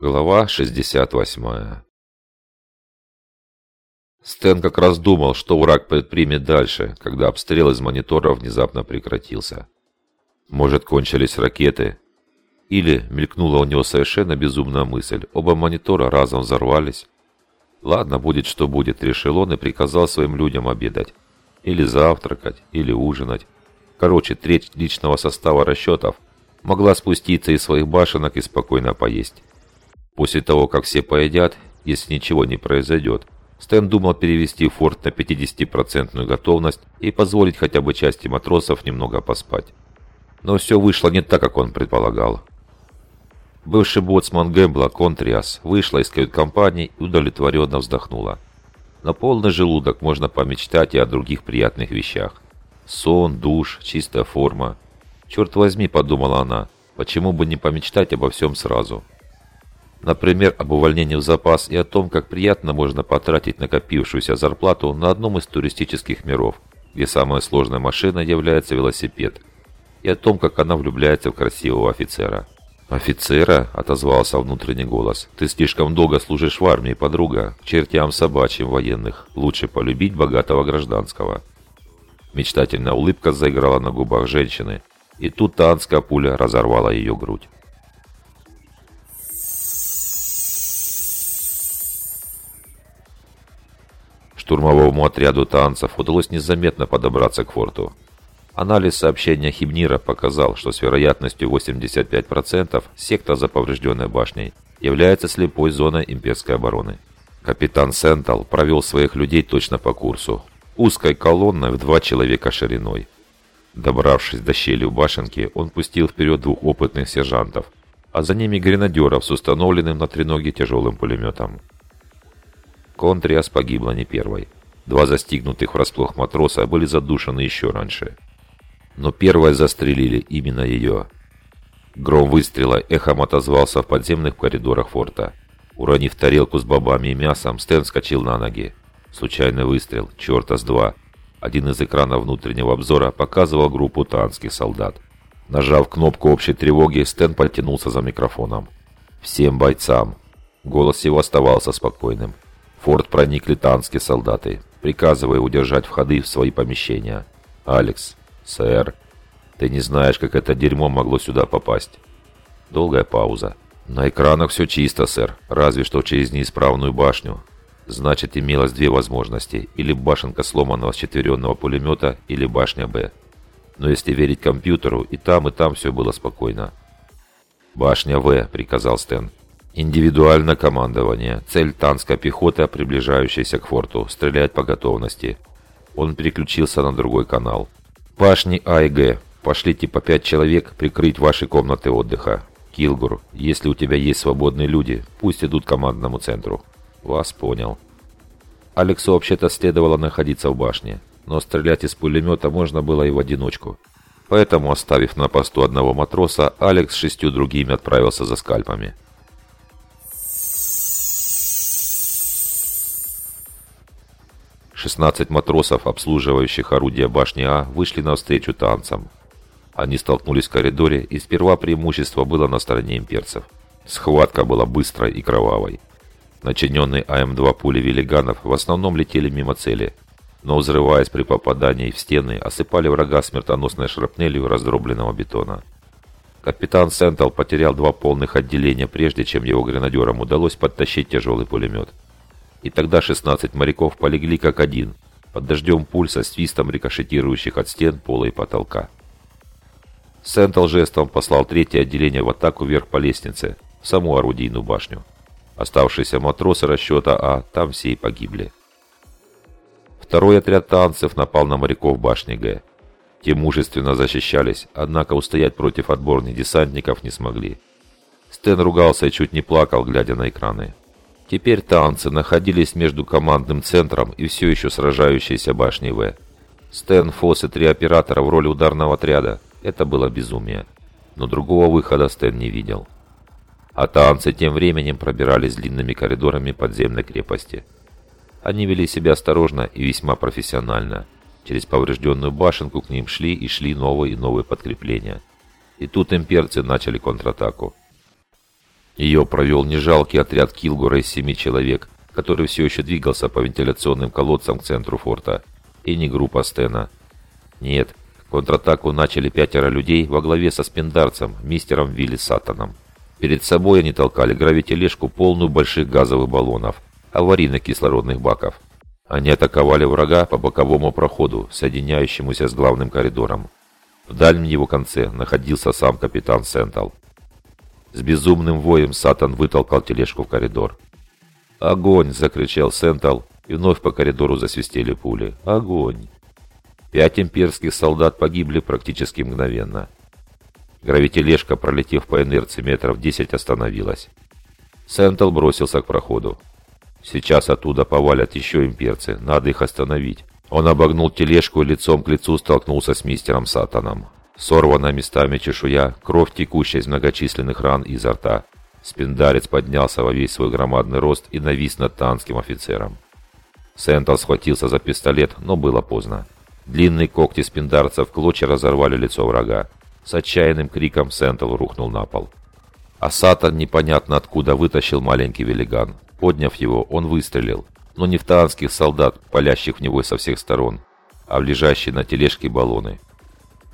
Глава 68 Стэн как раз думал, что враг предпримет дальше, когда обстрел из монитора внезапно прекратился. Может, кончились ракеты? Или, мелькнула у него совершенно безумная мысль, оба монитора разом взорвались? Ладно, будет что будет, решил он и приказал своим людям обедать. Или завтракать, или ужинать. Короче, треть личного состава расчетов могла спуститься из своих башенок и спокойно поесть. После того, как все поедят, если ничего не произойдет, Стэн думал перевести форт на 50% готовность и позволить хотя бы части матросов немного поспать. Но все вышло не так, как он предполагал. Бывший боцман Гэмбла Контриас вышла из кают-компании и удовлетворенно вздохнула. На полный желудок можно помечтать и о других приятных вещах. Сон, душ, чистая форма. Черт возьми, подумала она, почему бы не помечтать обо всем сразу? Например, об увольнении в запас и о том, как приятно можно потратить накопившуюся зарплату на одном из туристических миров, где самая сложная машина является велосипед, и о том, как она влюбляется в красивого офицера. «Офицера?» – отозвался внутренний голос. «Ты слишком долго служишь в армии, подруга. Чертям собачьим военных. Лучше полюбить богатого гражданского». Мечтательная улыбка заиграла на губах женщины, и тут танская пуля разорвала ее грудь. Штурмовому отряду танцев удалось незаметно подобраться к форту. Анализ сообщения Хибнира показал, что с вероятностью 85% секта за поврежденной башней является слепой зоной имперской обороны. Капитан Сентал провел своих людей точно по курсу, узкой колонной в два человека шириной. Добравшись до щели у башенки, он пустил вперед двух опытных сержантов, а за ними гренадеров с установленным на треноге тяжелым пулеметом. Контриас погибла не первой. Два застигнутых врасплох матроса были задушены еще раньше. Но первой застрелили именно ее. Гром выстрела эхом отозвался в подземных коридорах форта. Уронив тарелку с бобами и мясом, Стэн скочил на ноги. Случайный выстрел, черта с два. Один из экранов внутреннего обзора показывал группу танских солдат. Нажав кнопку общей тревоги, Стэн потянулся за микрофоном. «Всем бойцам!» Голос его оставался спокойным форт проникли танские солдаты, приказывая удержать входы в свои помещения. «Алекс, сэр, ты не знаешь, как это дерьмо могло сюда попасть?» Долгая пауза. «На экранах все чисто, сэр, разве что через неисправную башню. Значит, имелось две возможности. Или башенка сломанного четверенного пулемета, или башня «Б». Но если верить компьютеру, и там, и там все было спокойно. «Башня В», — приказал Стэн. Индивидуальное командование. Цель танская пехота, приближающаяся к форту. Стрелять по готовности. Он переключился на другой канал. Башни А и Г. Пошлите по пять человек прикрыть ваши комнаты отдыха. Килгур, если у тебя есть свободные люди, пусть идут к командному центру. Вас понял. Алексу вообще-то следовало находиться в башне, но стрелять из пулемета можно было и в одиночку. Поэтому, оставив на посту одного матроса, Алекс с шестью другими отправился за скальпами. 16 матросов, обслуживающих орудия башни А, вышли навстречу танцам. Они столкнулись в коридоре, и сперва преимущество было на стороне имперцев. Схватка была быстрой и кровавой. Начиненные АМ-2 пули велиганов в основном летели мимо цели, но взрываясь при попадании в стены, осыпали врага смертоносной шрапнелью раздробленного бетона. Капитан Сентал потерял два полных отделения, прежде чем его гренадерам удалось подтащить тяжелый пулемет. И тогда 16 моряков полегли как один, под дождем пульса свистом рикошетирующих от стен, пола и потолка. Сентал жестом послал третье отделение в атаку вверх по лестнице, в саму орудийную башню. Оставшиеся матросы расчета А там все и погибли. Второй отряд танцев напал на моряков башни Г. Те мужественно защищались, однако устоять против отборных десантников не смогли. Стэн ругался и чуть не плакал, глядя на экраны. Теперь танцы находились между командным центром и все еще сражающейся башней В. Стэн, Фосс и три оператора в роли ударного отряда. Это было безумие. Но другого выхода Стэн не видел. А танцы тем временем пробирались длинными коридорами подземной крепости. Они вели себя осторожно и весьма профессионально. Через поврежденную башенку к ним шли и шли новые и новые подкрепления. И тут имперцы начали контратаку. Ее провел нежалкий отряд Килгура из семи человек, который все еще двигался по вентиляционным колодцам к центру форта, и не группа Стена. Нет, контратаку начали пятеро людей во главе со спиндарцем, мистером Вилли Сатаном. Перед собой они толкали гравитележку, полную больших газовых баллонов, аварийных кислородных баков. Они атаковали врага по боковому проходу, соединяющемуся с главным коридором. В дальнем его конце находился сам капитан Сентал. С безумным воем Сатан вытолкал тележку в коридор. «Огонь!» – закричал Сентал, и вновь по коридору засвистели пули. «Огонь!» Пять имперских солдат погибли практически мгновенно. Гравитележка, пролетев по инерции метров 10, остановилась. Сентал бросился к проходу. Сейчас оттуда повалят еще имперцы, надо их остановить. Он обогнул тележку и лицом к лицу столкнулся с мистером Сатаном. Сорванная местами чешуя, кровь, текущая из многочисленных ран изо рта. Спиндарец поднялся во весь свой громадный рост и навис над танским офицером. Сентал схватился за пистолет, но было поздно. Длинные когти спиндарца в клочья разорвали лицо врага. С отчаянным криком Сентал рухнул на пол. А Сатан непонятно откуда вытащил маленький велиган. Подняв его, он выстрелил. Но не в таанских солдат, палящих в него со всех сторон, а в лежащие на тележке баллоны.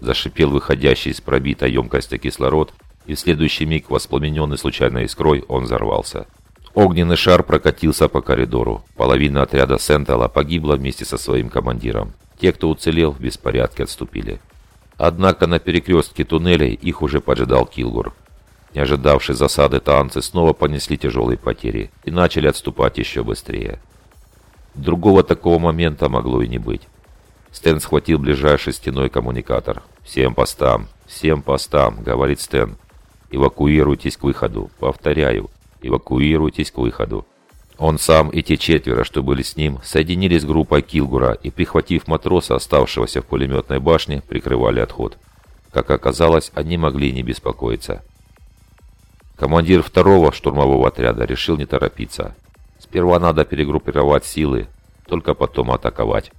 Зашипел выходящий из пробитой емкости кислород, и в следующий миг, воспламененный случайной искрой, он взорвался. Огненный шар прокатился по коридору. Половина отряда Сентала погибла вместе со своим командиром. Те, кто уцелел, в беспорядке отступили. Однако на перекрестке туннелей их уже поджидал Килгур. Не ожидавшие засады танцы снова понесли тяжелые потери и начали отступать еще быстрее. Другого такого момента могло и не быть. Стэн схватил ближайший стеной коммуникатор. «Всем постам! Всем постам!» — говорит Стэн. «Эвакуируйтесь к выходу! Повторяю, эвакуируйтесь к выходу!» Он сам и те четверо, что были с ним, соединились с группой Килгура и, прихватив матроса, оставшегося в пулеметной башне, прикрывали отход. Как оказалось, они могли не беспокоиться. Командир второго штурмового отряда решил не торопиться. Сперва надо перегруппировать силы, только потом атаковать.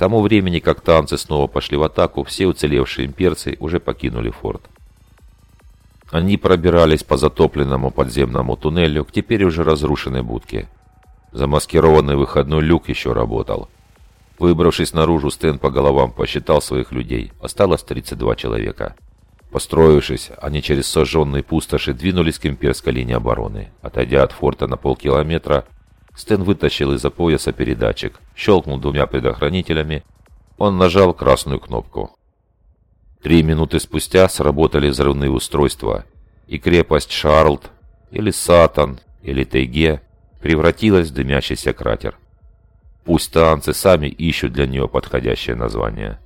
Тому времени, как танцы снова пошли в атаку, все уцелевшие имперцы уже покинули форт. Они пробирались по затопленному подземному туннелю к теперь уже разрушенной будке. Замаскированный выходной люк еще работал. Выбравшись наружу, Стэн по головам посчитал своих людей. Осталось 32 человека. Построившись, они через сожженные пустоши двинулись к имперской линии обороны. Отойдя от форта на полкилометра, Стэн вытащил из-за пояса передатчик, щелкнул двумя предохранителями. Он нажал красную кнопку. Три минуты спустя сработали взрывные устройства, и крепость Шарлд, или Сатан, или Тайге превратилась в дымящийся кратер. Пусть танцы сами ищут для нее подходящее название.